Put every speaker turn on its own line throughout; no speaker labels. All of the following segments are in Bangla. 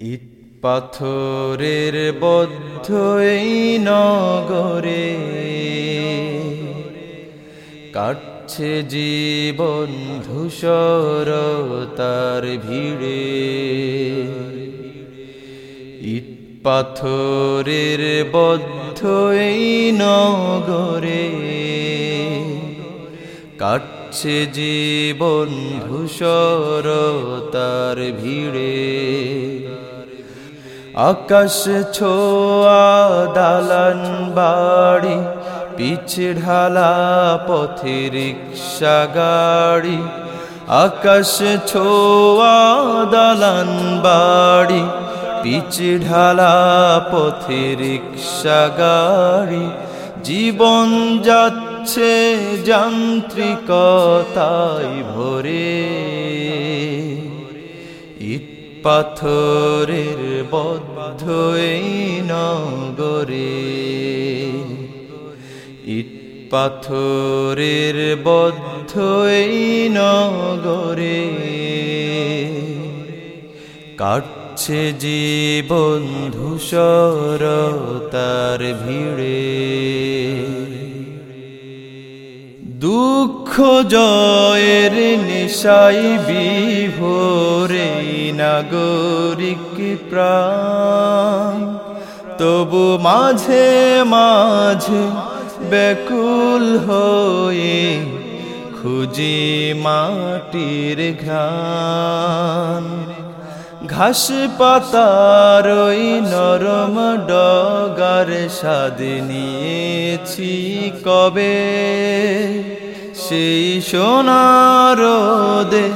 ইট পাথরের বদ্ধ এই নগরে। কাটছে জীবন ধূসর তার ভিড়ে। ইট পাথরের বদ্ধ এই নগরে। কাটছে জীবন ধূসর তার ভিড়ে। আকাশ ছোয়া দালান বাড়ি পিছে ঢালা পথে রিক্সা গাড়ি। আকাশ ছোয়া দালান বাড়ি পিছে ঢালা পথে রিক্সা গাড়ি। জীবন যাচ্ছে যান্ত্রিকতায় ভরে। ইট পাথরের বদ্ধ নগরে। ইট পাথরের বদ্ধ নগরে। কাটছে জীবন ধূসর তার ভিড়ে। দুঃখ জয়ের নেশাই বিভোরে নাগরিক প্রাণ। তবু মাঝে মাঝে ব্যাকুল হয়ে খুঁজি মাটির ঘ্রাণ। ঘাস পাতার ওই নরম ডগার স্বাদ নিয়েছি কবে? সেই সোনার দে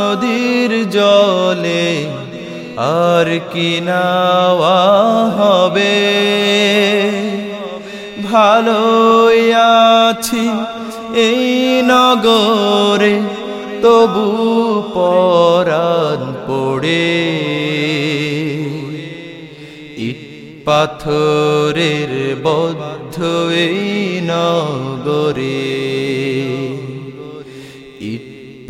নদীর জলে আর কি হবে? ভালোই আছি এই নগরে, তবু পরাণ পড়ে। পাথরের বদ্ধ এই নগরে।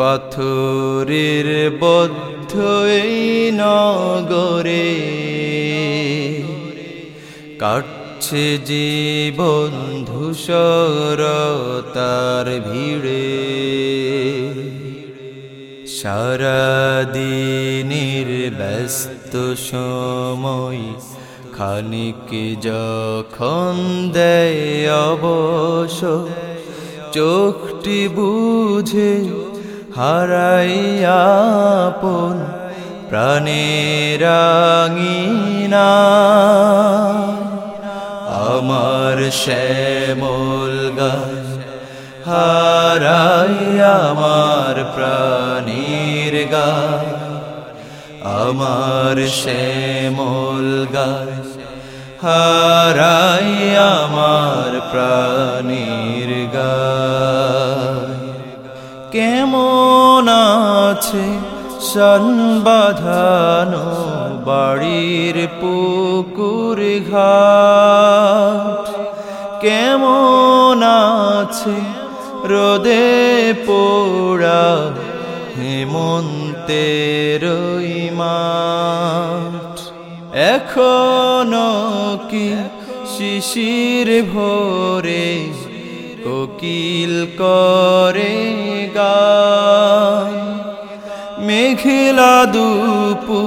পাথরের বদ্ধ নগরে কাটছে জীবন ধূসর তার ভিড়ে। সারাদিনের ব্যস্ত সময় খানিক যখন দেয় অবশ চোখটি বুঝে হারাইয়াপন প্রাণেরাঙিনা আমার শ্যামল গাছ হারাই আমার প্রাণীর গা আমার শ্যামল গাছ হারাই আমার প্রাণীর গা কেমন আছে সনবাধানো বাড়ির পুকুর ঘাট? কেমন আছে রোদে পোড়া হেমন্তের মাঠ? এখনও কি শিশির ভোরে কোকিল করে গান। মেঘলা দুপু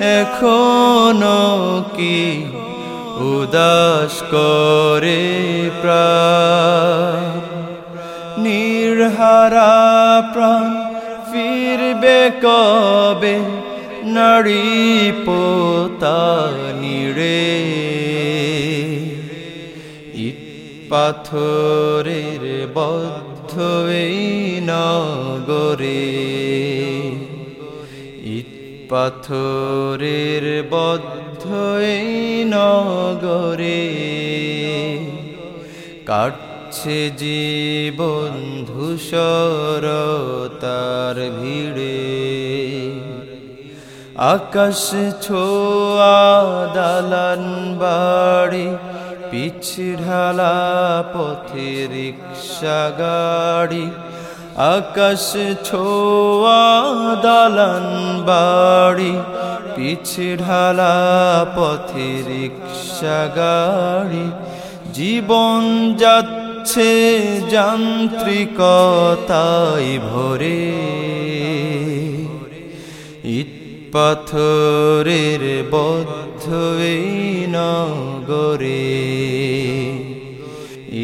এখনও কি উদাস করে প্রাণ? নির্হারা প্রাণ ফিরবে কবে? নারী পোতা নিড়ে ইট পাথরের বদ্ধ এই নগরে, ইট পাথরের বদ্ধ নগরে, কাটছে জীবন ধূসর তার ভিড়ে। আকাশ ছোয়া দালান বাড়ি পিছ ঢালা পথে রিক্সা গাড়ি, আকাশ ছোয়া দালান বাড়ি পিছে ঢালা পথে রিক্সা গাড়ি। জীবন যাচ্ছে যান্ত্রিকতায় ভরে। ইট পাথরের বদ্ধ এই নগরে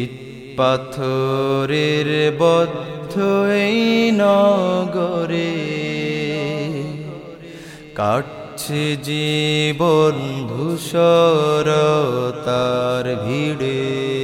ইত পাথরের বদ্ধ এই নগরে কাটছে জীবন ধূসরতার ভিড়ে।